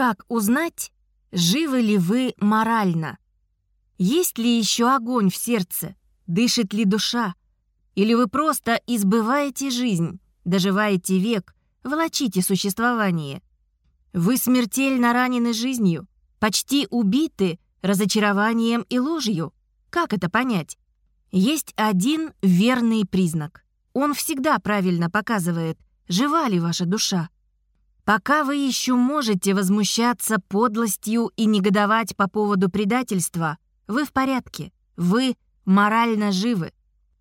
Как узнать, живы ли вы морально? Есть ли еще огонь в сердце? Дышит ли душа? Или вы просто избываете жизнь, доживаете век, волочите существование? Вы смертельно ранены жизнью, почти убиты разочарованием и ложью. Как это понять? Есть один верный признак. Он всегда правильно показывает, жива ли ваша душа. Пока вы еще можете возмущаться подлостью и негодовать по поводу предательства, вы в порядке, вы морально живы.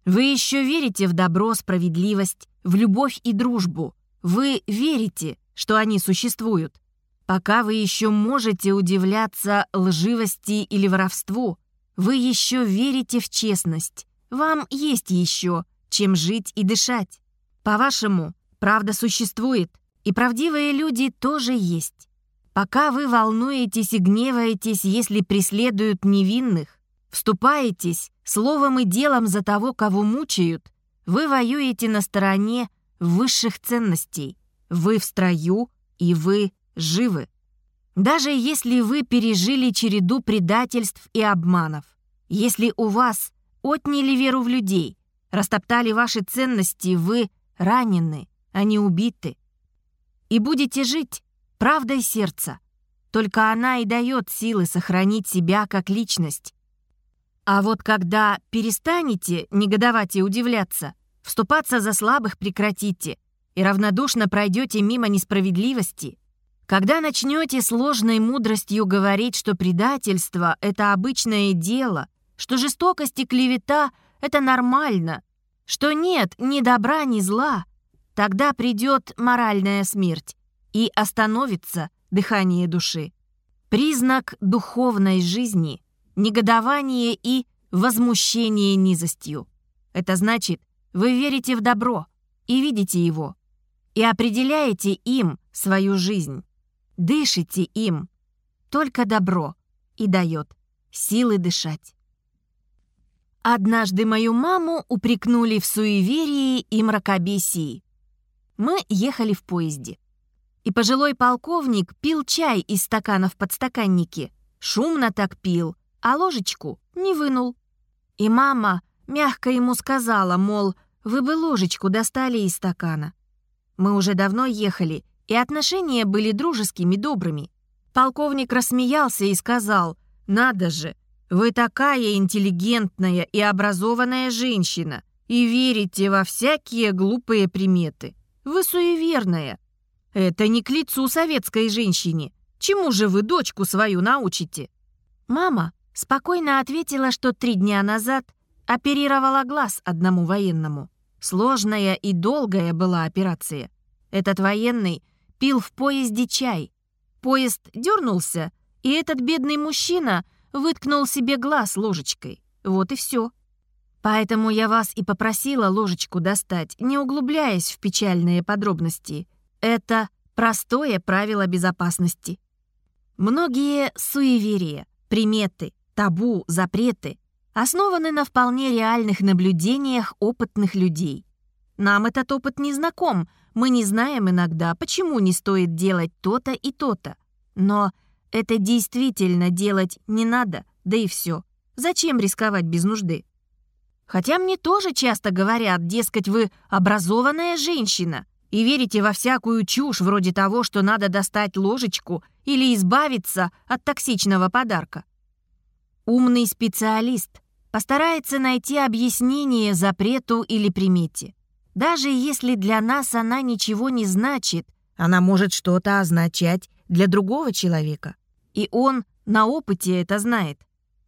Вы еще верите в добро, справедливость, в любовь и дружбу. Вы верите, что они существуют. Пока вы еще можете удивляться лживости или воровству, вы еще верите в честность. Вам есть еще чем жить и дышать. По-вашему, правда существует, и правдивые люди тоже есть. Пока вы волнуетесь и гневаетесь, если преследуют невинных, вступаетесь словом и делом за того, кого мучают, вы воюете на стороне высших ценностей. Вы в строю, и вы живы. Даже если вы пережили череду предательств и обманов, если у вас отняли веру в людей, растоптали ваши ценности, вы ранены, а не убиты. И будете жить правдой сердца. Только она и дает силы сохранить себя как личность. А вот когда перестанете негодовать и удивляться, вступаться за слабых прекратите и равнодушно пройдете мимо несправедливости, когда начнете сложной мудростью говорить, что предательство — это обычное дело, что жестокость и клевета — это нормально, что нет ни добра, ни зла, тогда придет моральная смерть и остановится дыхание души. Признак духовной жизни — негодование и возмущение низостью. Это значит, вы верите в добро и видите его, и определяете им свою жизнь. Дышите им. Только добро и дает силы дышать. Однажды мою маму упрекнули в суеверии и мракобесии. Мы ехали в поезде. И пожилой полковник пил чай из стакана в подстаканнике. Шумно так пил, а ложечку не вынул. И мама мягко ему сказала, мол, вы бы ложечку достали из стакана. Мы уже давно ехали, и отношения были дружескими, добрыми. Полковник рассмеялся и сказал, «Надо же, вы такая интеллигентная и образованная женщина и верите во всякие глупые приметы. Вы суеверная. Это не к лицу советской женщине. Чему же вы дочку свою научите?» Мама спокойно ответила, что три дня назад оперировала глаз одному военному. Сложная и долгая была операция. Этот военный пил в поезде чай. Поезд дернулся, и этот бедный мужчина выткнул себе глаз ложечкой. Вот и все. Поэтому я вас и попросила ложечку достать, не углубляясь в печальные подробности. Это простое правило безопасности. Многие суеверия, приметы, табу, запреты основаны на вполне реальных наблюдениях опытных людей. Нам этот опыт не знаком, мы не знаем иногда, почему не стоит делать то-то и то-то. Но это действительно делать не надо, да и все. Зачем рисковать без нужды? Хотя мне тоже часто говорят, дескать, вы образованная женщина и верите во всякую чушь вроде того, что надо достать ложечку или избавиться от токсичного подарка. Умный специалист постарается найти объяснение запрету или примете. Даже если для нас она ничего не значит, она может что-то означать для другого человека. И он на опыте это знает.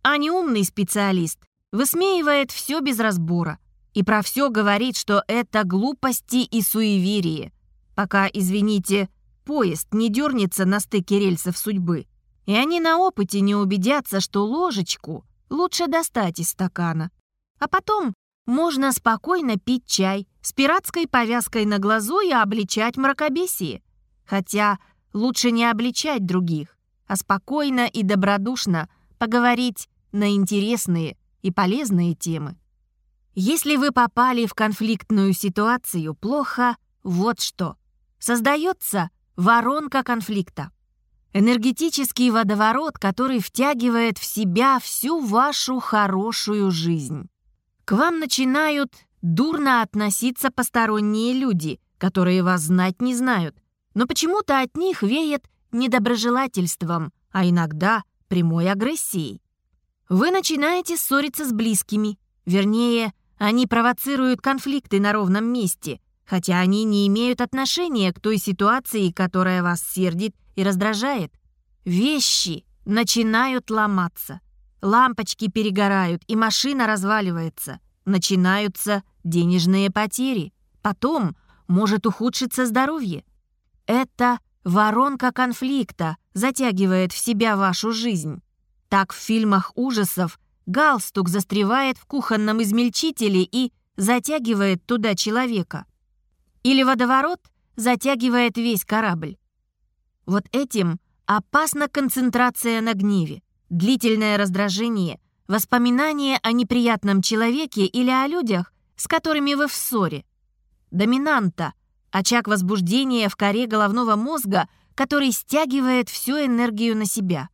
А неумный специалист высмеивает все без разбора и про все говорит, что это глупости и суеверие, пока, извините, поезд не дернется на стыке рельсов судьбы. И они на опыте не убедятся, что ложечку лучше достать из стакана. А потом можно спокойно пить чай с пиратской повязкой на глазу и обличать мракобесие. Хотя лучше не обличать других, а спокойно и добродушно поговорить на интересные и полезные темы. Если вы попали в конфликтную ситуацию, плохо вот что. Создается воронка конфликта. Энергетический водоворот, который втягивает в себя всю вашу хорошую жизнь. К вам начинают дурно относиться посторонние люди, которые вас знать не знают, но почему-то от них веет недоброжелательством, а иногда прямой агрессией. Вы начинаете ссориться с близкими, вернее, они провоцируют конфликты на ровном месте, хотя они не имеют отношения к той ситуации, которая вас сердит и раздражает. Вещи начинают ломаться. Лампочки перегорают, и машина разваливается. Начинаются денежные потери. Потом может ухудшиться здоровье. Это воронка конфликта затягивает в себя вашу жизнь. Так в фильмах ужасов галстук застревает в кухонном измельчителе и затягивает туда человека. Или водоворот затягивает весь корабль. Вот этим опасна концентрация на гневе, длительное раздражение, воспоминания о неприятном человеке или о людях, с которыми вы в ссоре. Доминанта – очаг возбуждения в коре головного мозга, который стягивает всю энергию на себя.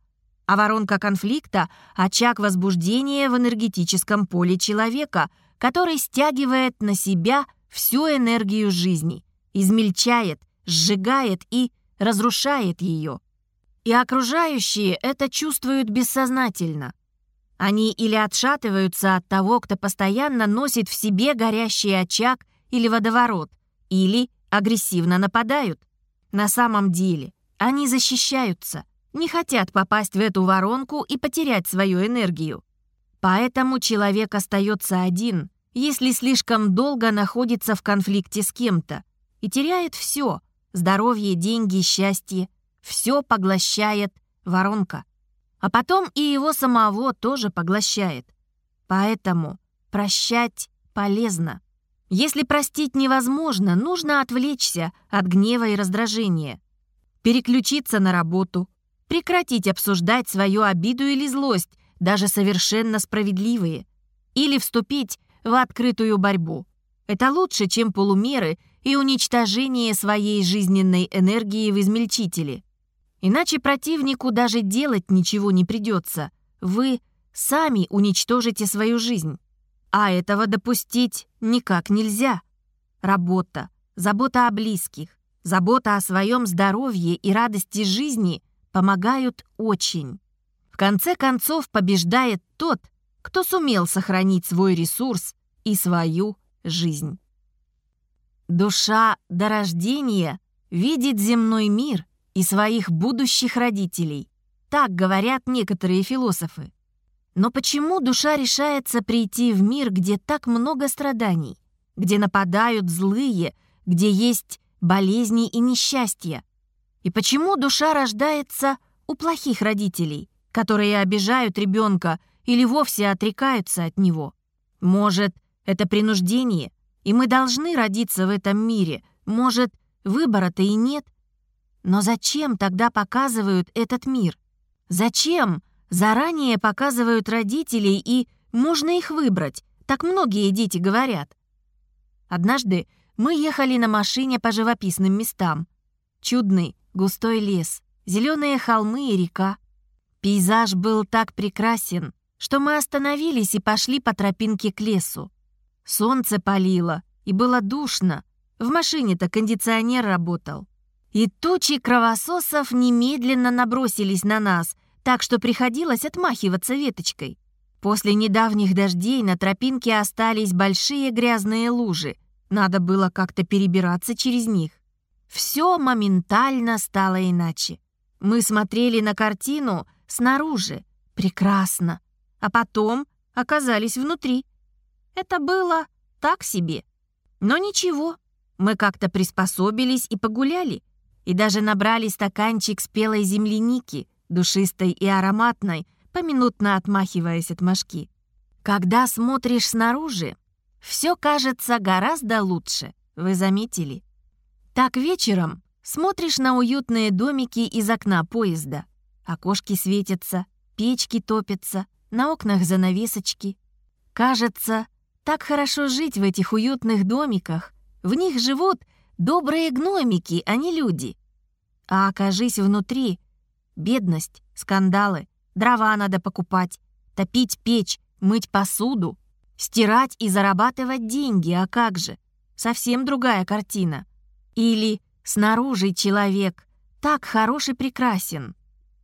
А воронка конфликта – очаг возбуждения в энергетическом поле человека, который стягивает на себя всю энергию жизни, измельчает, сжигает и разрушает ее. И окружающие это чувствуют бессознательно. Они или отшатываются от того, кто постоянно носит в себе горящий очаг или водоворот, или агрессивно нападают. На самом деле они защищаются, не хотят попасть в эту воронку и потерять свою энергию. Поэтому человек остается один, если слишком долго находится в конфликте с кем-то, и теряет все – здоровье, деньги, счастье. Все поглощает воронка. А потом и его самого тоже поглощает. Поэтому прощать полезно. Если простить невозможно, нужно отвлечься от гнева и раздражения. Переключиться на работу. Прекратить обсуждать свою обиду или злость, даже совершенно справедливые. Или вступить в открытую борьбу. Это лучше, чем полумеры и уничтожение своей жизненной энергии в измельчителе. Иначе противнику даже делать ничего не придется. Вы сами уничтожите свою жизнь. А этого допустить никак нельзя. Работа, забота о близких, забота о своем здоровье и радости жизни помогают очень. В конце концов побеждает тот, кто сумел сохранить свой ресурс и свою жизнь. Душа до рождения видит земной мир и своих будущих родителей. Так говорят некоторые философы. Но почему душа решается прийти в мир, где так много страданий, где нападают злые, где есть болезни и несчастья? И почему душа рождается у плохих родителей, которые обижают ребенка или вовсе отрекаются от него? Может, это принуждение, и мы должны родиться в этом мире? Может, выбора-то и нет – но зачем тогда показывают этот мир? Зачем заранее показывают родителей и можно их выбрать? Так многие дети говорят. Однажды мы ехали на машине по живописным местам. Чудный густой лес, зеленые холмы и река. Пейзаж был так прекрасен, что мы остановились и пошли по тропинке к лесу. Солнце палило, и было душно. В машине-то кондиционер работал. И тучи кровососов немедленно набросились на нас, так что приходилось отмахиваться веточкой. После недавних дождей на тропинке остались большие грязные лужи. Надо было как-то перебираться через них. Все моментально стало иначе. Мы смотрели на картину снаружи. Прекрасно. А потом оказались внутри. Это было так себе. Но ничего, мы как-то приспособились и погуляли и даже набрали стаканчик спелой земляники, душистой и ароматной, поминутно отмахиваясь от мошки. Когда смотришь снаружи, все кажется гораздо лучше, вы заметили? Так вечером смотришь на уютные домики из окна поезда. Окошки светятся, печки топятся, на окнах занавесочки. Кажется, так хорошо жить в этих уютных домиках. В них живут добрые гномики, а не люди. А окажись внутри, Бедность, скандалы, дрова надо покупать, топить печь, мыть посуду, стирать и зарабатывать деньги, а как же? Совсем другая картина. Или снаружи человек так хорош и прекрасен.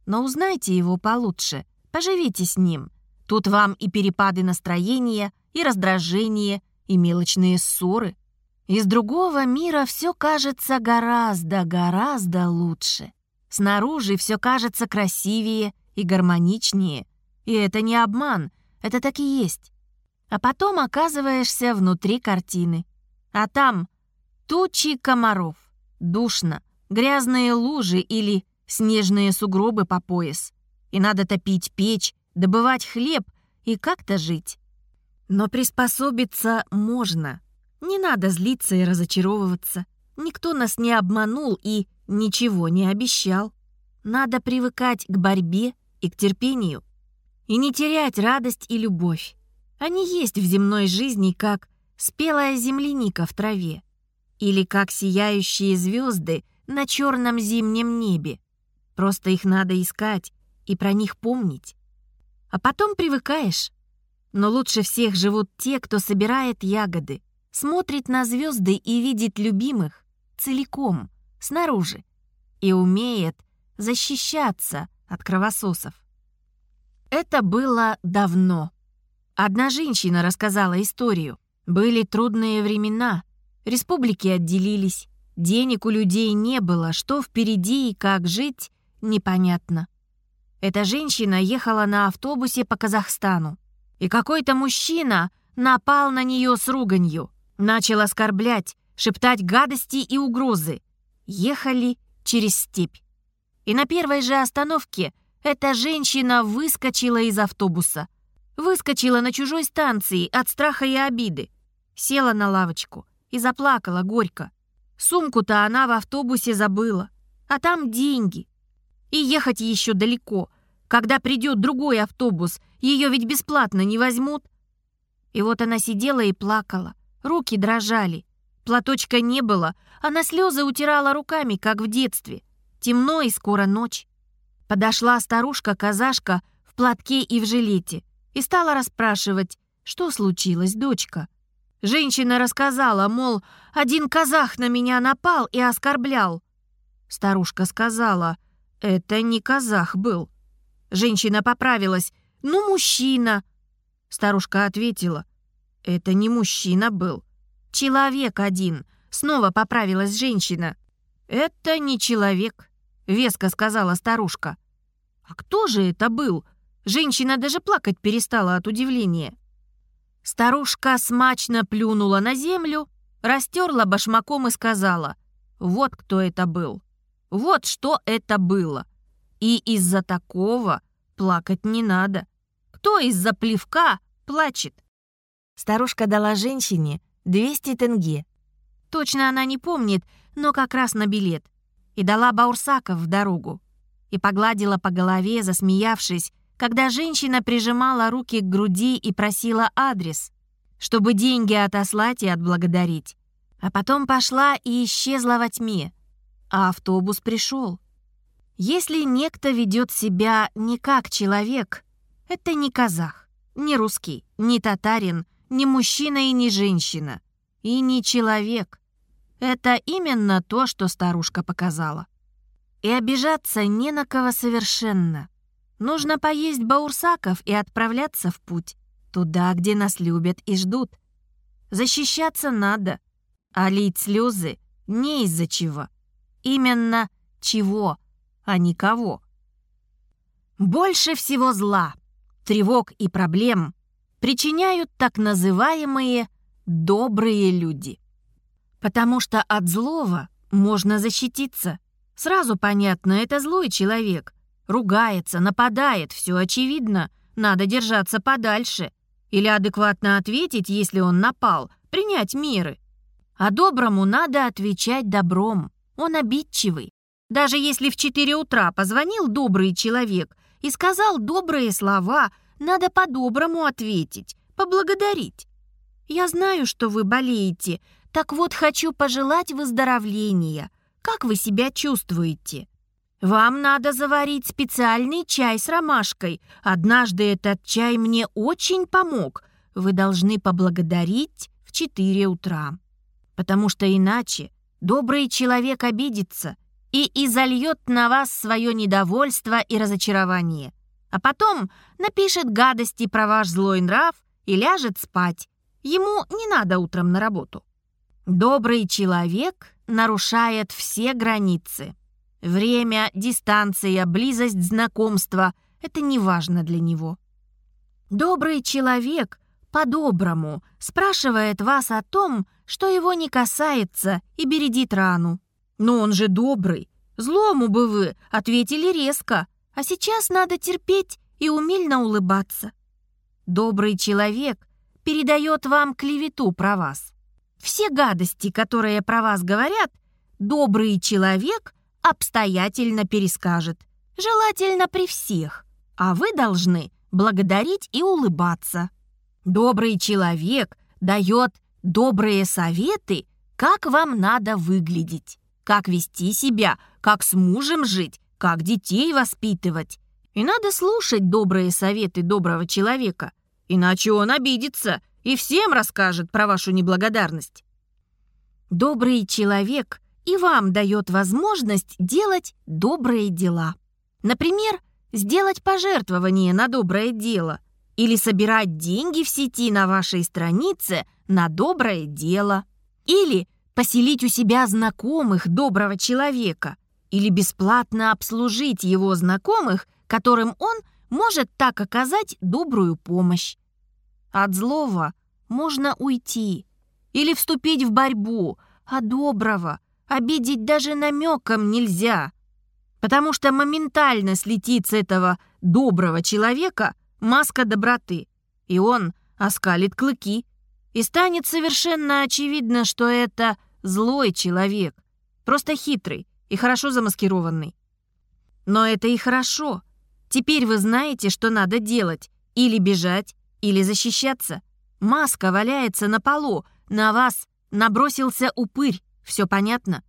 Но узнайте его получше, поживите с ним. Тут вам и перепады настроения, и раздражение, и мелочные ссоры. Из другого мира все кажется гораздо, гораздо лучше. Снаружи все кажется красивее и гармоничнее. И это не обман, это так и есть. А потом оказываешься внутри картины. А там тучи комаров, душно, грязные лужи или снежные сугробы по пояс. И надо топить печь, добывать хлеб и как-то жить. Но приспособиться можно. Не надо злиться и разочаровываться. Никто нас не обманул и ничего не обещал. Надо привыкать к борьбе и к терпению. И не терять радость и любовь. Они есть в земной жизни, как спелая земляника в траве. Или как сияющие звезды на черном зимнем небе. Просто их надо искать и про них помнить. А потом привыкаешь. Но лучше всех живут те, кто собирает ягоды, смотрит на звезды и видит любимых целиком, снаружи, и умеет защищаться от кровососов. Это было давно. Одна женщина рассказала историю. Были трудные времена, республики отделились, денег у людей не было, что впереди и как жить, непонятно. Эта женщина ехала на автобусе по Казахстану. И какой-то мужчина напал на нее с руганью. Начал оскорблять, шептать гадости и угрозы. Ехали через степь. И на первой же остановке эта женщина выскочила из автобуса. Выскочила на чужой станции от страха и обиды. Села на лавочку и заплакала горько. Сумку-то она в автобусе забыла. А там деньги. И ехать еще далеко. Когда придет другой автобус, ее ведь бесплатно не возьмут. И вот она сидела и плакала. Руки дрожали. Платочка не было, она слезы утирала руками, как в детстве. Темно и скоро ночь. Подошла старушка-казашка в платке и в жилете и стала расспрашивать, что случилось, дочка. Женщина рассказала, мол, один казах на меня напал и оскорблял. Старушка сказала, это не казах был. Женщина поправилась. «Ну, мужчина!» Старушка ответила. «Это не мужчина был. Человек один». Снова поправилась женщина. «Это не человек», — веско сказала старушка. «А кто же это был?» Женщина даже плакать перестала от удивления. Старушка смачно плюнула на землю, растерла башмаком и сказала, «Вот кто это был. Вот что это было. И из-за такого плакать не надо. Кто из-за плевка плачет? Старушка дала женщине 200 тенге. Точно она не помнит, но как раз на билет. И дала Баурсаков в дорогу. И погладила по голове, засмеявшись, когда женщина прижимала руки к груди и просила адрес, чтобы деньги отослать и отблагодарить. А потом пошла и исчезла во тьме. А автобус пришел. Если некто ведет себя не как человек, это не казах, не русский, не татарин, не мужчина и не женщина, и не человек. Это именно то, что старушка показала. И обижаться не на кого совершенно. Нужно поесть баурсаков и отправляться в путь, туда, где нас любят и ждут. Защищаться надо, а лить слезы не из-за чего. Именно чего – а никого. Больше всего зла, тревог и проблем причиняют так называемые «добрые люди». Потому что от злого можно защититься. Сразу понятно, это злой человек. Ругается, нападает, все очевидно. Надо держаться подальше. Или адекватно ответить, если он напал, принять меры. А доброму надо отвечать добром. Он обидчивый. Даже если в 4 утра позвонил добрый человек и сказал добрые слова, надо по-доброму ответить, поблагодарить. Я знаю, что вы болеете, так вот хочу пожелать выздоровления. Как вы себя чувствуете? Вам надо заварить специальный чай с ромашкой. Однажды этот чай мне очень помог. Вы должны поблагодарить в 4 утра. Потому что иначе добрый человек обидится и изольет на вас свое недовольство и разочарование. А потом напишет гадости про ваш злой нрав и ляжет спать. Ему не надо утром на работу. Добрый человек нарушает все границы. Время, дистанция, близость знакомства — это не важно для него. Добрый человек по-доброму спрашивает вас о том, что его не касается и бередит рану. Но он же добрый. Злому бы вы ответили резко, а сейчас надо терпеть и умильно улыбаться. Добрый человек передает вам клевету про вас. Все гадости, которые про вас говорят, добрый человек обстоятельно перескажет. Желательно при всех. А вы должны благодарить и улыбаться. Добрый человек дает добрые советы, как вам надо выглядеть, как вести себя, как с мужем жить, как детей воспитывать. И надо слушать добрые советы доброго человека, иначе он обидится и всем расскажет про вашу неблагодарность. Добрый человек и вам дает возможность делать добрые дела. Например, сделать пожертвование на доброе дело или собирать деньги в сети на вашей странице на доброе дело. Или поселить у себя знакомых доброго человека или бесплатно обслужить его знакомых, которым он может так оказать добрую помощь. От злого можно уйти или вступить в борьбу, а доброго обидеть даже намеком нельзя, потому что моментально слетит с этого доброго человека маска доброты, и он оскалит клыки, и станет совершенно очевидно, что это злой человек, просто хитрый и хорошо замаскированный. Но это и хорошо. Теперь вы знаете, что надо делать. Или бежать, или защищаться. Маска валяется на полу, на вас набросился упырь. Все понятно?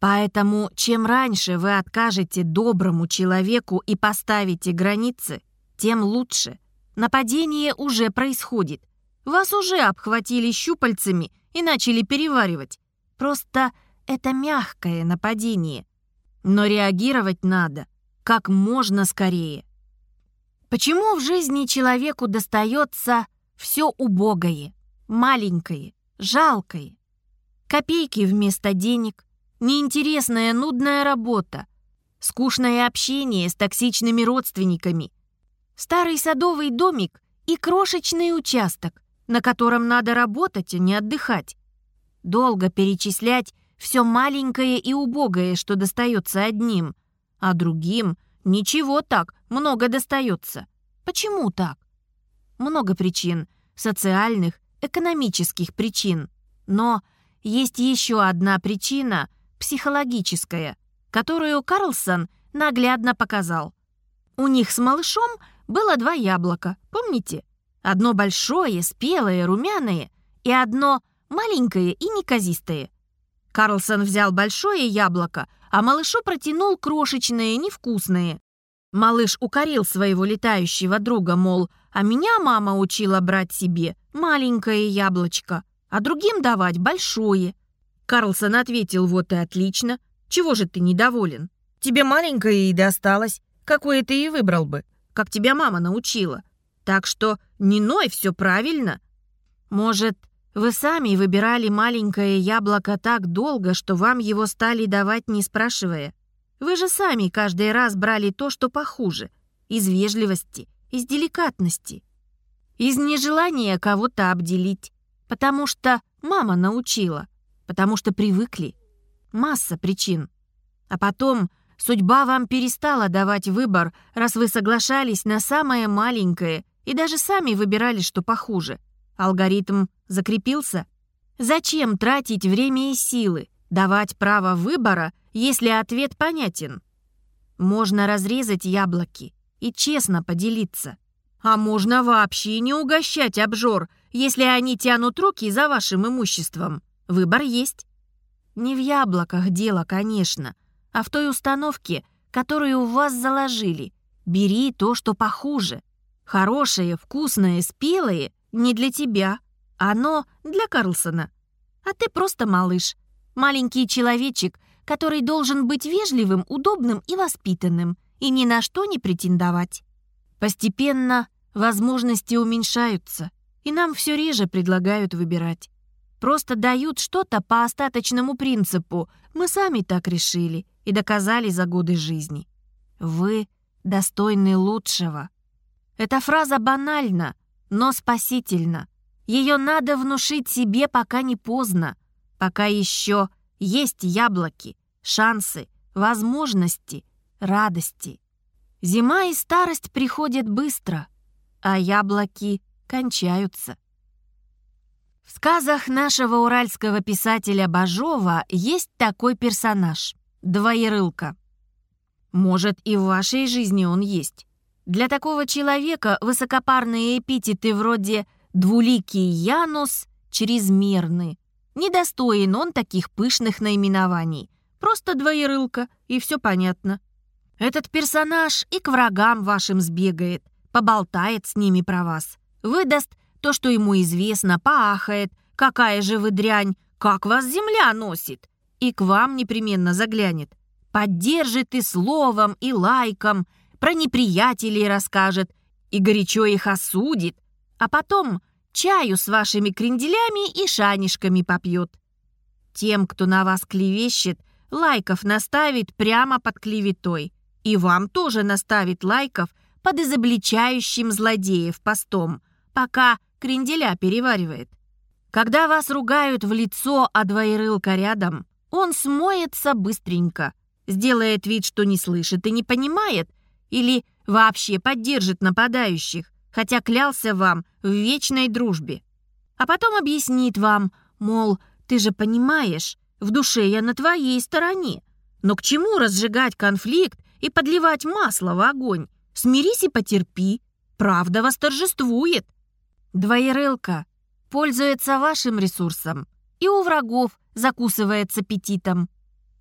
Поэтому чем раньше вы откажете доброму человеку и поставите границы, тем лучше. Нападение уже происходит. Вас уже обхватили щупальцами и начали переваривать. Просто это мягкое нападение. Но реагировать надо как можно скорее. Почему в жизни человеку достается все убогое, маленькое, жалкое? Копейки вместо денег, неинтересная нудная работа, скучное общение с токсичными родственниками, старый садовый домик и крошечный участок, на котором надо работать, а не отдыхать. Долго перечислять все маленькое и убогое, что достается одним, а другим ничего так, много достается. Почему так? Много причин, социальных, экономических причин. Но есть еще одна причина, психологическая, которую Карлсон наглядно показал. У них с малышом было два яблока, помните? Одно большое, спелое, румяное, и одно маленькое и неказистое. Карлсон взял большое яблоко, а малышу протянул крошечное, невкусное. Малыш укорил своего летающего друга, мол, а меня мама учила брать себе маленькое яблочко а другим давать большое. Карлсон ответил, вот и отлично. Чего же ты недоволен? Тебе маленькое и досталось. Какое ты и выбрал бы, как тебя мама научила. Так что не ной, все правильно. Может, вы сами выбирали маленькое яблоко так долго, что вам его стали давать, не спрашивая? Вы же сами каждый раз брали то, что похуже. Из вежливости, из деликатности. Из нежелания кого-то обделить. Потому что мама научила, потому что привыкли. Масса причин. А потом судьба вам перестала давать выбор, раз вы соглашались на самое маленькое и даже сами выбирали, что похуже. Алгоритм закрепился. Зачем тратить время и силы, давать право выбора, если ответ понятен? Можно разрезать яблоки и честно поделиться. А можно вообще не угощать обжор – если они тянут руки за вашим имуществом. Выбор есть. Не в яблоках дело, конечно, а в той установке, которую в вас заложили. Бери то, что похуже. Хорошее, вкусное, спелое не для тебя. Оно для Карлсона. А ты просто малыш. Маленький человечек, который должен быть вежливым, удобным и воспитанным, и ни на что не претендовать. Постепенно возможности уменьшаются, и нам все реже предлагают выбирать. Просто дают что-то по остаточному принципу. Мы сами так решили и доказали за годы жизни. Вы достойны лучшего. Эта фраза банальна, но спасительна. Ее надо внушить себе, пока не поздно, пока еще есть яблоки, шансы, возможности, радости. Зима и старость приходят быстро, а яблоки кончаются. В сказах нашего уральского писателя Бажова есть такой персонаж — Двоерылка. Может, и в вашей жизни он есть. Для такого человека высокопарные эпитеты вроде «двуликий Янус» чрезмерны. Недостоин он таких пышных наименований. Просто двоерылка, и все понятно. Этот персонаж и к врагам вашим сбегает, поболтает с ними про вас, выдаст то, что ему известно, поахает, какая же вы дрянь, как вас земля носит, и к вам непременно заглянет. Поддержит и словом, и лайком, про неприятелей расскажет, и горячо их осудит, а потом чаю с вашими кренделями и шанишками попьет. Тем, кто на вас клевещет, лайков наставит прямо под клеветой, и вам тоже наставит лайков под изобличающим злодеев постом, пока кренделя переваривает. Когда вас ругают в лицо, а двоерылка рядом, он смоется быстренько, сделает вид, что не слышит и не понимает, или вообще поддержит нападающих, хотя клялся вам в вечной дружбе. А потом объяснит вам, мол, ты же понимаешь, в душе я на твоей стороне. Но к чему разжигать конфликт и подливать масло в огонь? Смирись и потерпи. Правда восторжествует. Двоерылка пользуется вашим ресурсом и у врагов закусывает с аппетитом.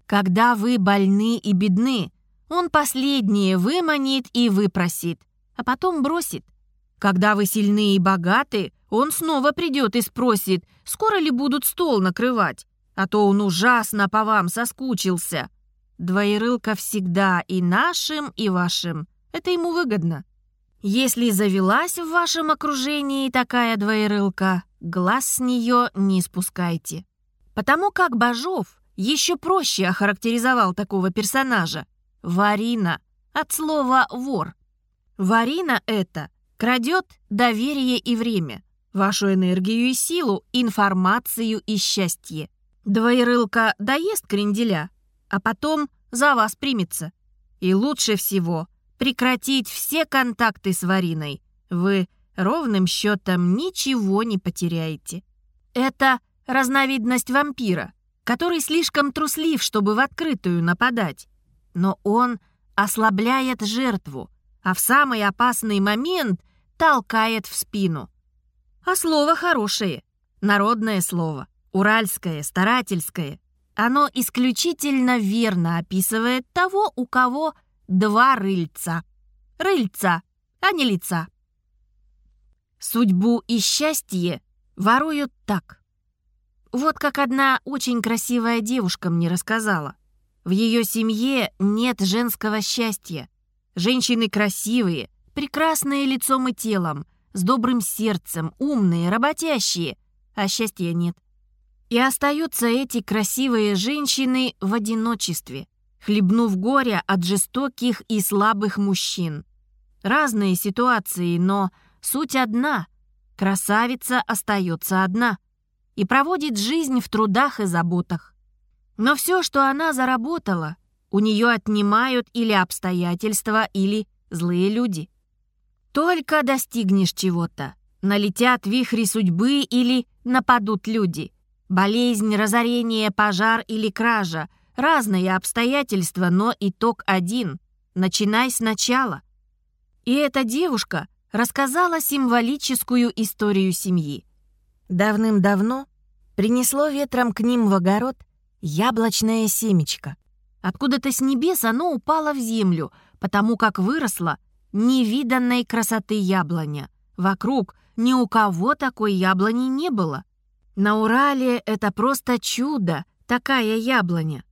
Когда вы больны и бедны, он последнее выманит и выпросит, а потом бросит. Когда вы сильны и богаты, он снова придет и спросит, скоро ли будут стол накрывать, а то он ужасно по вам соскучился. Двоерылка всегда и нашим, и вашим. Это ему выгодно. Если завелась в вашем окружении такая двоерылка, глаз с нее не спускайте. Потому как Бажов еще проще охарактеризовал такого персонажа. Варина, от слова «вор». Варина это крадет доверие и время, вашу энергию и силу, информацию и счастье. Двоерылка доест кренделя, а потом за вас примется. И лучше всего прекратить все контакты с Вариной. Вы ровным счетом ничего не потеряете. Это разновидность вампира, который слишком труслив, чтобы в открытую нападать. Но он ослабляет жертву, а в самый опасный момент толкает в спину. А слово хорошее, народное слово, уральское, старательское. Оно исключительно верно описывает того, у кого два рыльца. Рыльца, а не лица. Судьбу и счастье воруют так. Вот как одна очень красивая девушка мне рассказала. В ее семье нет женского счастья. Женщины красивые, прекрасные лицом и телом, с добрым сердцем, умные, работящие, а счастья нет. И остаются эти красивые женщины в одиночестве хлебнув горя от жестоких и слабых мужчин. Разные ситуации, но суть одна. Красавица остается одна и проводит жизнь в трудах и заботах. Но все, что она заработала, у нее отнимают или обстоятельства, или злые люди. Только достигнешь чего-то, налетят вихри судьбы или нападут люди. Болезнь, разорение, пожар или кража — Разные обстоятельства, но итог один. Начинай сначала. И эта девушка рассказала символическую историю семьи. Давным-давно принесло ветром к ним в огород яблочное семечко. Откуда-то с небес оно упало в землю, потому как выросло невиданной красоты яблоня. Вокруг ни у кого такой яблони не было. На Урале это просто чудо, такая яблоня.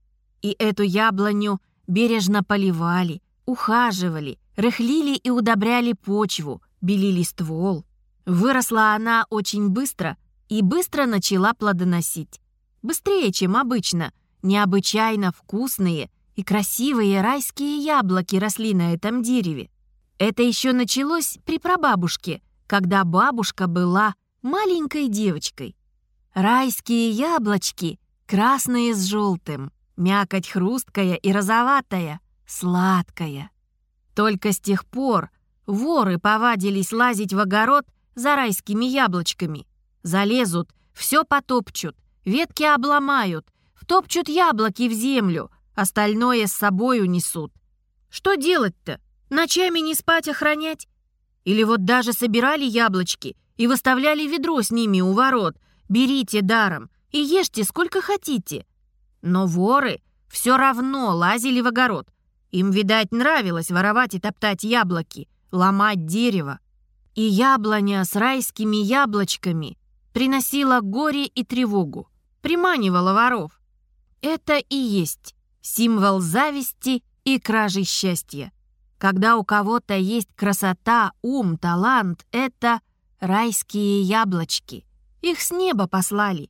И эту яблоню бережно поливали, ухаживали, рыхлили и удобряли почву, белили ствол. Выросла она очень быстро и быстро начала плодоносить. Быстрее, чем обычно. Необычайно вкусные и красивые райские яблоки росли на этом дереве. Это еще началось при прабабушке, когда бабушка была маленькой девочкой. Райские яблочки, красные с желтым, мякоть хрусткая и розоватая, сладкая. Только с тех пор воры повадились лазить в огород за райскими яблочками. Залезут, все потопчут, ветки обломают, втопчут яблоки в землю, остальное с собой унесут. Что делать-то? Ночами не спать охранять? Или вот даже собирали яблочки и выставляли ведро с ними у ворот. Берите даром и ешьте сколько хотите. Но воры все равно лазили в огород. Им, видать, нравилось воровать и топтать яблоки, ломать дерево. И яблоня с райскими яблочками приносила горе и тревогу, приманивала воров. Это и есть символ зависти и кражи счастья. Когда у кого-то есть красота, ум, талант, это райские яблочки. Их с неба послали.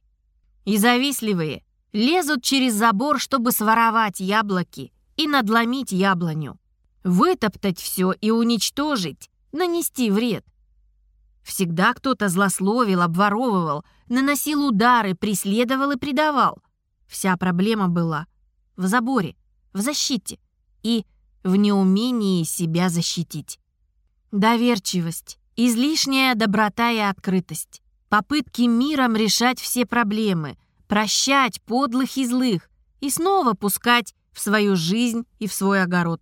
И завистливые лезут через забор, чтобы своровать яблоки и надломить яблоню. Вытоптать все и уничтожить, нанести вред. Всегда кто-то злословил, обворовывал, наносил удары, преследовал и предавал. Вся проблема была в заборе, в защите и в неумении себя защитить. Доверчивость, излишняя доброта и открытость, попытки миром решать все проблемы, прощать подлых и злых и снова пускать в свою жизнь и в свой огород.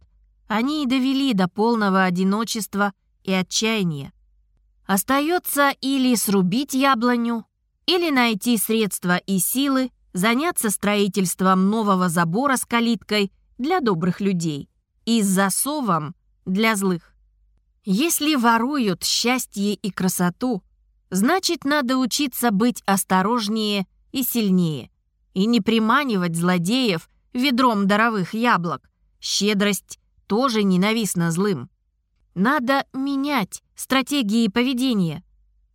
Они и довели до полного одиночества и отчаяния. Остается или срубить яблоню, или найти средства и силы заняться строительством нового забора с калиткой для добрых людей и с засовом для злых. Если воруют счастье и красоту, значит, надо учиться быть осторожнее и сильнее, и не приманивать злодеев ведром даровых яблок. Щедрость тоже ненавистна злым. Надо менять стратегии поведения.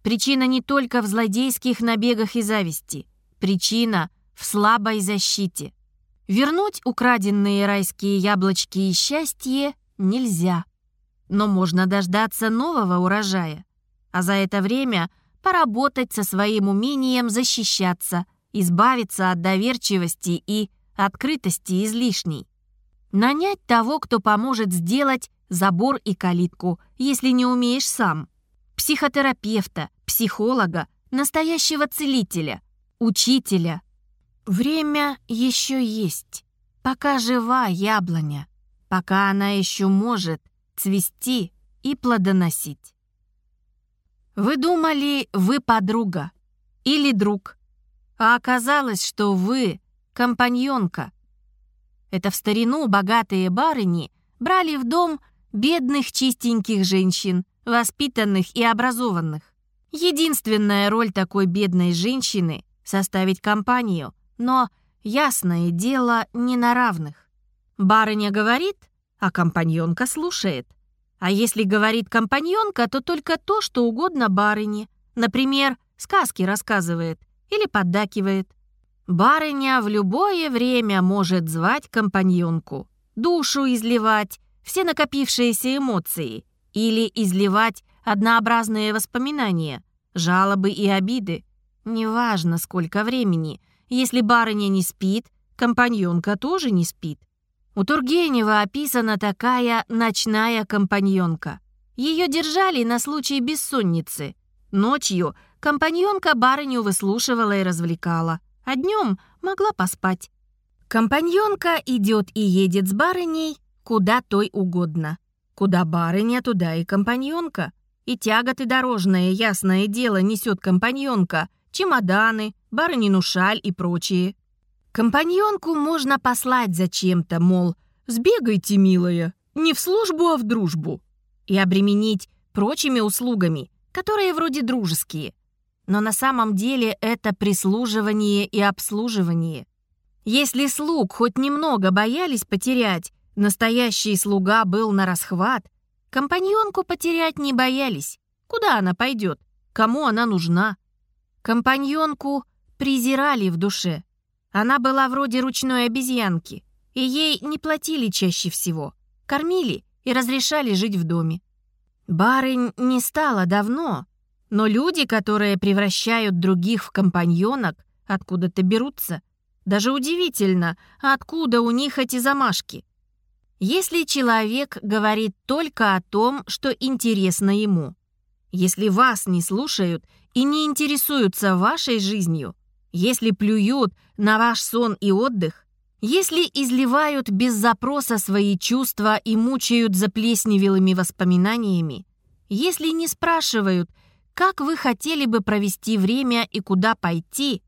Причина не только в злодейских набегах и зависти. Причина в слабой защите. Вернуть украденные райские яблочки и счастье нельзя. Но можно дождаться нового урожая. А за это время поработать со своим умением защищаться, избавиться от доверчивости и открытости излишней. Нанять того, кто поможет сделать забор и калитку, если не умеешь сам. Психотерапевта, психолога, настоящего целителя, учителя. Время еще есть. Пока жива яблоня, пока она еще может цвести и плодоносить. Вы думали, вы подруга или друг, а оказалось, что вы компаньонка. Это в старину богатые барыни брали в дом бедных чистеньких женщин, воспитанных и образованных. Единственная роль такой бедной женщины — составить компанию, но, ясное дело, не на равных. Барыня говорит, а компаньонка слушает. А если говорит компаньонка, то только то, что угодно барыне. Например, сказки рассказывает или поддакивает. Барыня в любое время может звать компаньонку, душу изливать, все накопившиеся эмоции или изливать однообразные воспоминания, жалобы и обиды. Неважно, сколько времени. Если барыня не спит, компаньонка тоже не спит. У Тургенева описана такая ночная компаньонка. Ее держали на случай бессонницы. Ночью компаньонка барыню выслушивала и развлекала, а днем могла поспать. Компаньонка идет и едет с барыней куда той угодно. Куда барыня, туда и компаньонка. И тяготы дорожные, ясное дело, несет компаньонка, чемоданы, барынину шаль и прочее. Компаньонку можно послать зачем-то, мол, «Сбегайте, милая, не в службу, а в дружбу», и обременить прочими услугами, которые вроде дружеские. Но на самом деле это прислуживание и обслуживание. Если слуг хоть немного боялись потерять, настоящий слуга был на расхват, компаньонку потерять не боялись. Куда она пойдет? Кому она нужна? Компаньонку презирали в душе. Она была вроде ручной обезьянки, и ей не платили чаще всего. Кормили и разрешали жить в доме. Барынь не стало давно, но люди, которые превращают других в компаньонок, откуда-то берутся. Даже удивительно, откуда у них эти замашки. Если человек говорит только о том, что интересно ему, если вас не слушают и не интересуются вашей жизнью, если плюют на ваш сон и отдых, если изливают без запроса свои чувства и мучают заплесневелыми воспоминаниями, если не спрашивают, как вы хотели бы провести время и куда пойти,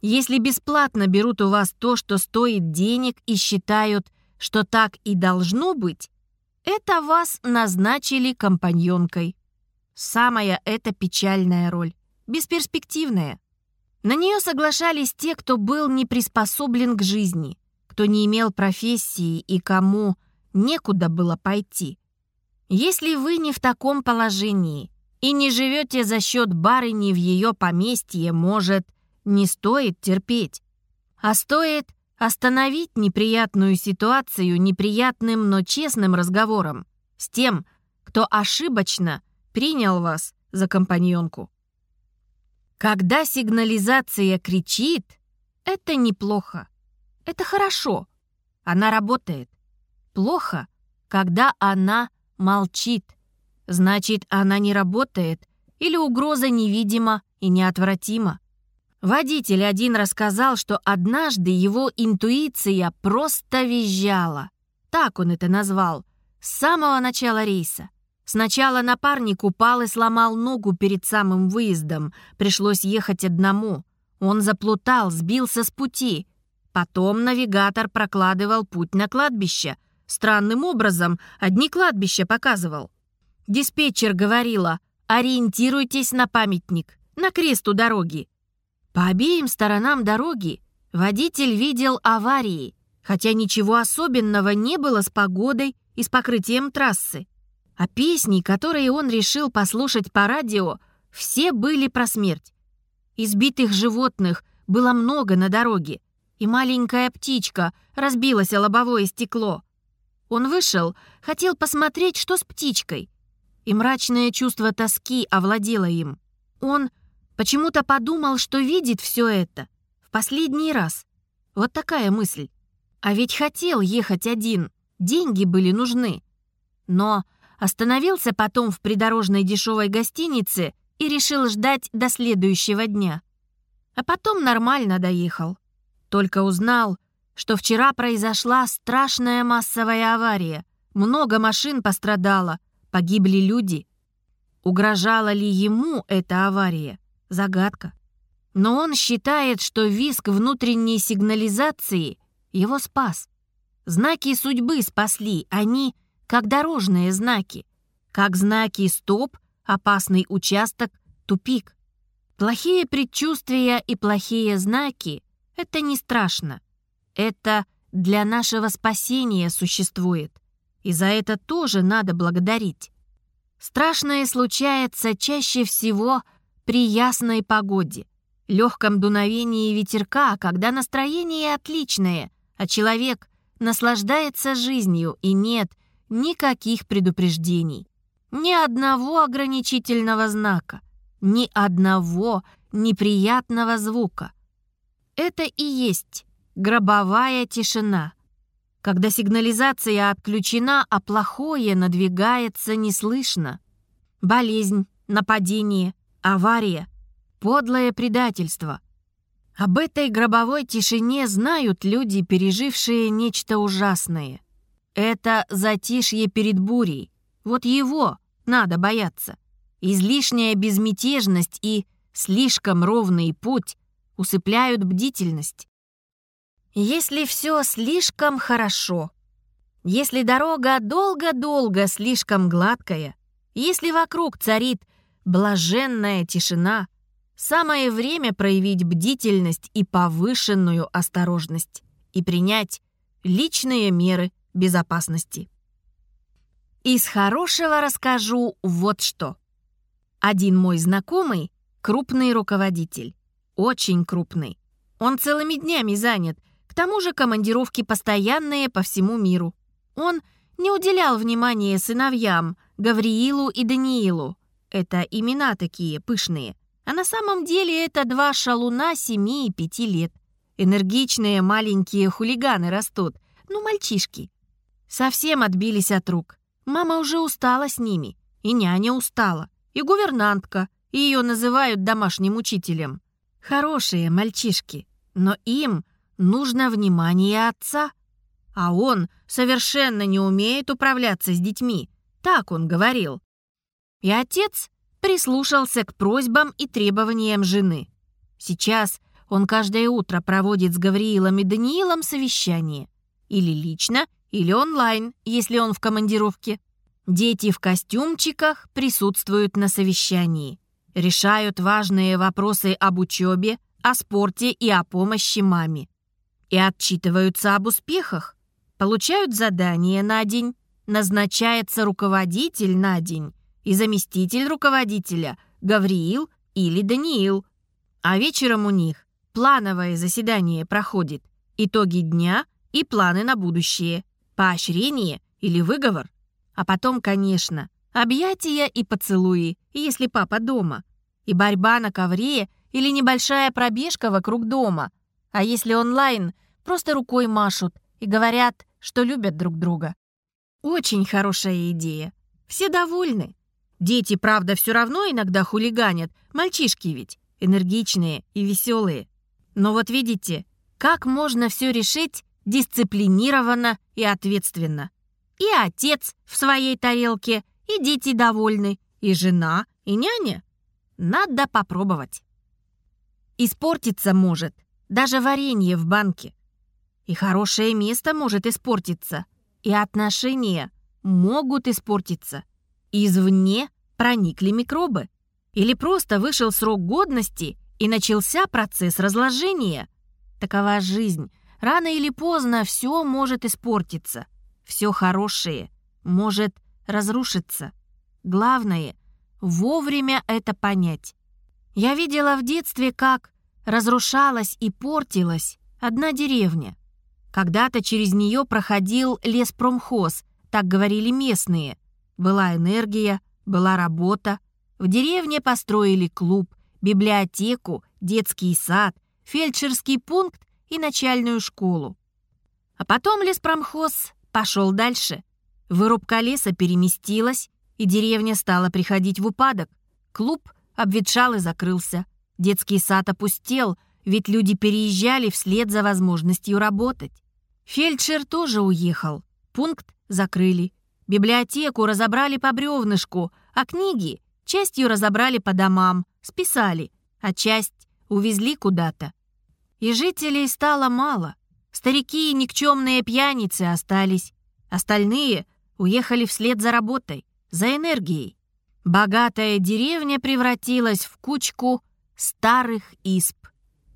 если бесплатно берут у вас то, что стоит денег и считают, что так и должно быть, это вас назначили компаньонкой. Самая это печальная роль, бесперспективная. На нее соглашались те, кто был не приспособлен к жизни, кто не имел профессии и кому некуда было пойти. Если вы не в таком положении и не живете за счет барыни в ее поместье, может, не стоит терпеть, а стоит остановить неприятную ситуацию неприятным, но честным разговором с тем, кто ошибочно принял вас за компаньонку. Когда сигнализация кричит, это неплохо. Это хорошо. Она работает. Плохо, когда она молчит. Значит, она не работает или угроза невидима и неотвратима. Водитель один рассказал, что однажды его интуиция просто визжала. Так он это назвал. С самого начала рейса. Сначала напарник упал и сломал ногу перед самым выездом. Пришлось ехать одному. Он заплутал, сбился с пути. Потом навигатор прокладывал путь на кладбище. Странным образом одни кладбища показывал. Диспетчер говорила, ориентируйтесь на памятник, на крест у дороги. По обеим сторонам дороги водитель видел аварии, хотя ничего особенного не было с погодой и с покрытием трассы. А песни, которые он решил послушать по радио, все были про смерть. Избитых животных было много на дороге, и маленькая птичка разбилась о лобовое стекло. Он вышел, хотел посмотреть, что с птичкой, и мрачное чувство тоски овладело им. Он почему-то подумал, что видит все это в последний раз. Вот такая мысль. А ведь хотел ехать один, деньги были нужны. Но остановился потом в придорожной дешевой гостинице и решил ждать до следующего дня. А потом нормально доехал. Только узнал, что вчера произошла страшная массовая авария. Много машин пострадало, погибли люди. Угрожала ли ему эта авария? Загадка. Но он считает, что виск внутренней сигнализации его спас. Знаки судьбы спасли, они как дорожные знаки, как знаки «стоп», «опасный участок», «тупик». Плохие предчувствия и плохие знаки это не страшно. Это для нашего спасения существует. И за это тоже надо благодарить. Страшное случается чаще всего при ясной погоде, легком дуновении ветерка, когда настроение отличное, а человек наслаждается жизнью и нет никаких предупреждений. Ни одного ограничительного знака, ни одного неприятного звука. Это и есть гробовая тишина. Когда сигнализация отключена, а плохое надвигается неслышно. Болезнь, нападение, авария, подлое предательство. Об этой гробовой тишине знают люди, пережившие нечто ужасное. Это затишье перед бурей. Вот его надо бояться. Излишняя безмятежность и слишком ровный путь усыпляют бдительность. Если все слишком хорошо, если дорога долго-долго слишком гладкая, если вокруг царит блаженная тишина, самое время проявить бдительность и повышенную осторожность и принять личные меры безопасности. Из хорошего расскажу вот что. Один мой знакомый — крупный руководитель. Очень крупный. Он целыми днями занят. К тому же командировки постоянные по всему миру. Он не уделял внимания сыновьям, Гавриилу и Даниилу. Это имена такие, пышные. А на самом деле это два шалуна семи и пяти лет. Энергичные маленькие хулиганы растут. Ну, мальчишки. Совсем отбились от рук. Мама уже устала с ними. И няня устала. И гувернантка. И ее называют домашним учителем. Хорошие мальчишки. Но им нужно внимание отца. А он совершенно не умеет управляться с детьми. Так он говорил. И отец прислушался к просьбам и требованиям жены. Сейчас он каждое утро проводит с Гавриилом и Даниилом совещание. Или лично, или онлайн, если он в командировке. Дети в костюмчиках присутствуют на совещании. Решают важные вопросы об учебе, о спорте и о помощи маме. И отчитываются об успехах. Получают задания на день. Назначается руководитель на день и заместитель руководителя Гавриил или Даниил. А вечером у них плановое заседание проходит. Итоги дня и планы на будущее. Поощрение или выговор. А потом, конечно, объятия и поцелуи, если папа дома. И борьба на ковре или небольшая пробежка вокруг дома. А если онлайн, просто рукой машут и говорят, что любят друг друга. Очень хорошая идея. Все довольны. Дети, правда, все равно иногда хулиганят. Мальчишки ведь энергичные и веселые. Но вот видите, как можно все решить дисциплинированно и ответственно. И отец в своей тарелке, и дети довольны, и жена, и няня. Надо попробовать. Испортиться может даже варенье в банке. И хорошее место может испортиться. И отношения могут испортиться. Извне проникли микробы. Или просто вышел срок годности и начался процесс разложения. Такова жизнь. Рано или поздно все может испортиться. Все хорошее может разрушиться. Главное — вовремя это понять. Я видела в детстве, как разрушалась и портилась одна деревня. Когда-то через нее проходил леспромхоз, так говорили местные. Была энергия, была работа. В деревне построили клуб, библиотеку, детский сад, фельдшерский пункт и начальную школу. А потом леспромхоз пошел дальше. Вырубка леса переместилась, и деревня стала приходить в упадок. Клуб обветшал и закрылся. Детский сад опустел, ведь люди переезжали вслед за возможностью работать. Фельдшер тоже уехал. Пункт закрыли. Библиотеку разобрали по бревнышку, а книги частью разобрали по домам, списали, а часть увезли куда-то. И жителей стало мало. Старики и никчемные пьяницы остались. Остальные уехали вслед за работой, за энергией. Богатая деревня превратилась в кучку старых исп.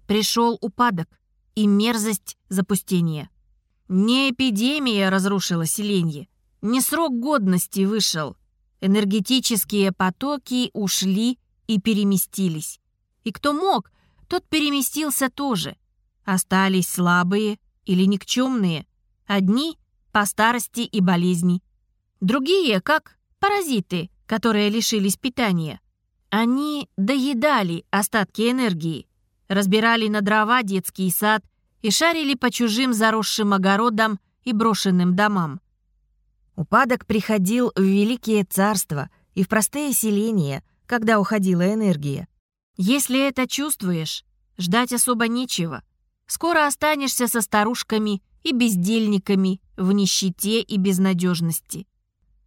Пришел упадок и мерзость запустения. Не эпидемия разрушила селенье, не срок годности вышел. Энергетические потоки ушли и переместились. И кто мог, тот переместился тоже. Остались слабые или никчемные. Одни по старости и болезни. Другие, как паразиты, которые лишились питания. Они доедали остатки энергии, разбирали на дрова детский сад и шарили по чужим заросшим огородам и брошенным домам. Упадок приходил в великие царства и в простые селения, когда уходила энергия. Если это чувствуешь, ждать особо нечего. Скоро останешься со старушками и бездельниками в нищете и безнадежности.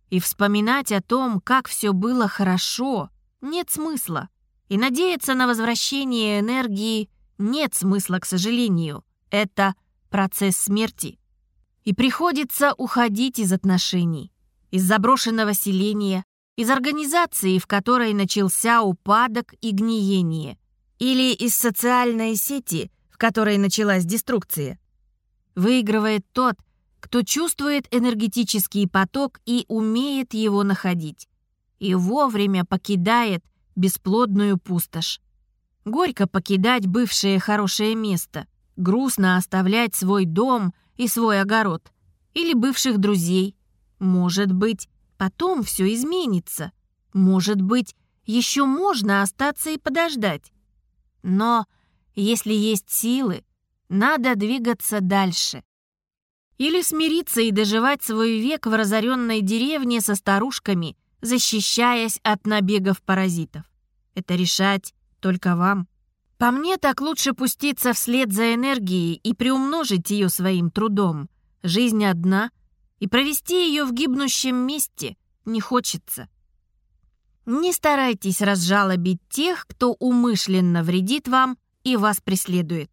И вспоминать о том, как все было хорошо, нет смысла. И надеяться на возвращение энергии нет смысла, к сожалению. Это процесс смерти. И приходится уходить из отношений, из заброшенного селения, из организации, в которой начался упадок и гниение, или из социальной сети, в которой началась деструкция. Выигрывает тот, кто чувствует энергетический поток и умеет его находить, и вовремя покидает бесплодную пустошь. Горько покидать бывшее хорошее место, грустно оставлять свой дом и свой огород, или бывших друзей. Может быть, потом все изменится. Может быть, еще можно остаться и подождать. Но если есть силы, надо двигаться дальше. Или смириться и доживать свой век в разоренной деревне со старушками, защищаясь от набегов паразитов. Это решать только вам. По мне, так лучше пуститься вслед за энергией и приумножить ее своим трудом. Жизнь одна, и провести ее в гибнущем месте не хочется. Не старайтесь разжалобить тех, кто умышленно вредит вам и вас преследует.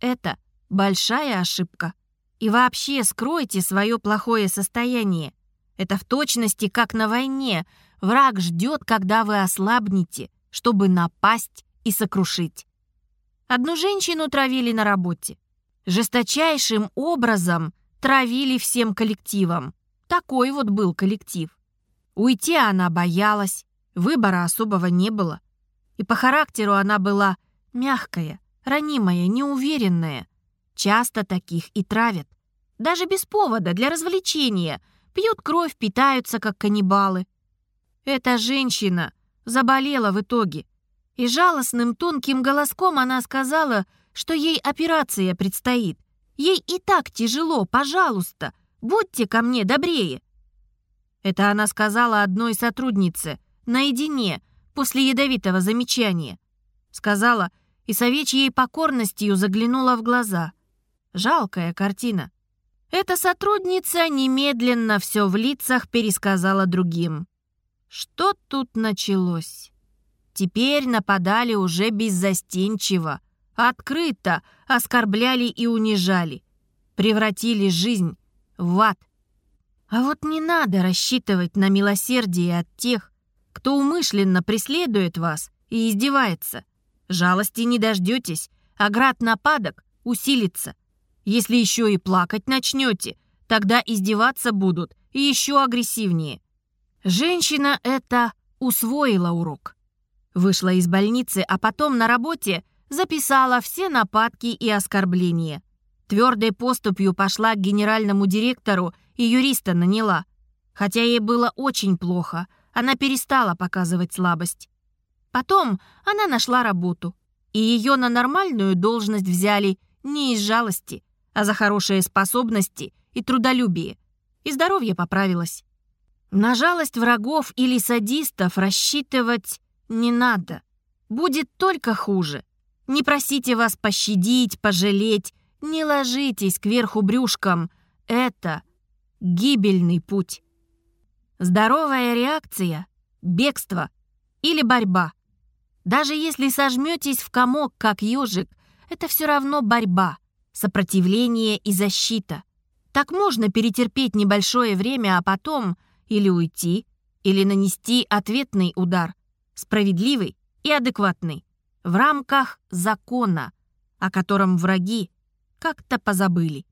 Это большая ошибка. И вообще скройте свое плохое состояние. Это в точности как на войне. Враг ждет, когда вы ослабнете, чтобы напасть и сокрушить. Одну женщину травили на работе. Жесточайшим образом травили всем коллективом. Такой вот был коллектив. Уйти она боялась, выбора особого не было. И по характеру она была мягкая, ранимая, неуверенная. Часто таких и травят. Даже без повода, для развлечения. Пьют кровь, питаются, как каннибалы. Эта женщина заболела в итоге. И жалостным тонким голоском она сказала, что ей операция предстоит. Ей и так тяжело, пожалуйста, будьте ко мне добрее. Это она сказала одной сотруднице, наедине, после ядовитого замечания. Сказала, и совечьей покорностью заглянула в глаза. Жалкая картина. Эта сотрудница немедленно все в лицах пересказала другим. Что тут началось? Теперь нападали уже беззастенчиво, открыто оскорбляли и унижали, превратили жизнь в ад. А вот не надо рассчитывать на милосердие от тех, кто умышленно преследует вас и издевается. Жалости не дождетесь, а град нападок усилится. Если еще и плакать начнете, тогда издеваться будут и еще агрессивнее. Женщина эта усвоила урок. Вышла из больницы, а потом на работе записала все нападки и оскорбления. Твердой поступью пошла к генеральному директору и юриста наняла. Хотя ей было очень плохо, она перестала показывать слабость. Потом она нашла работу, и ее на нормальную должность взяли не из жалости, а за хорошие способности и трудолюбие. И здоровье поправилось. На жалость врагов или садистов рассчитывать не надо. Будет только хуже. Не просите вас пощадить, пожалеть, не ложитесь кверху брюшком. Это гибельный путь. Здоровая реакция — бегство или борьба. Даже если сожметесь в комок, как ежик, это все равно борьба, сопротивление и защита. Так можно перетерпеть небольшое время, а потом или уйти, или нанести ответный удар, справедливый и адекватный, в рамках закона, о котором враги как-то позабыли.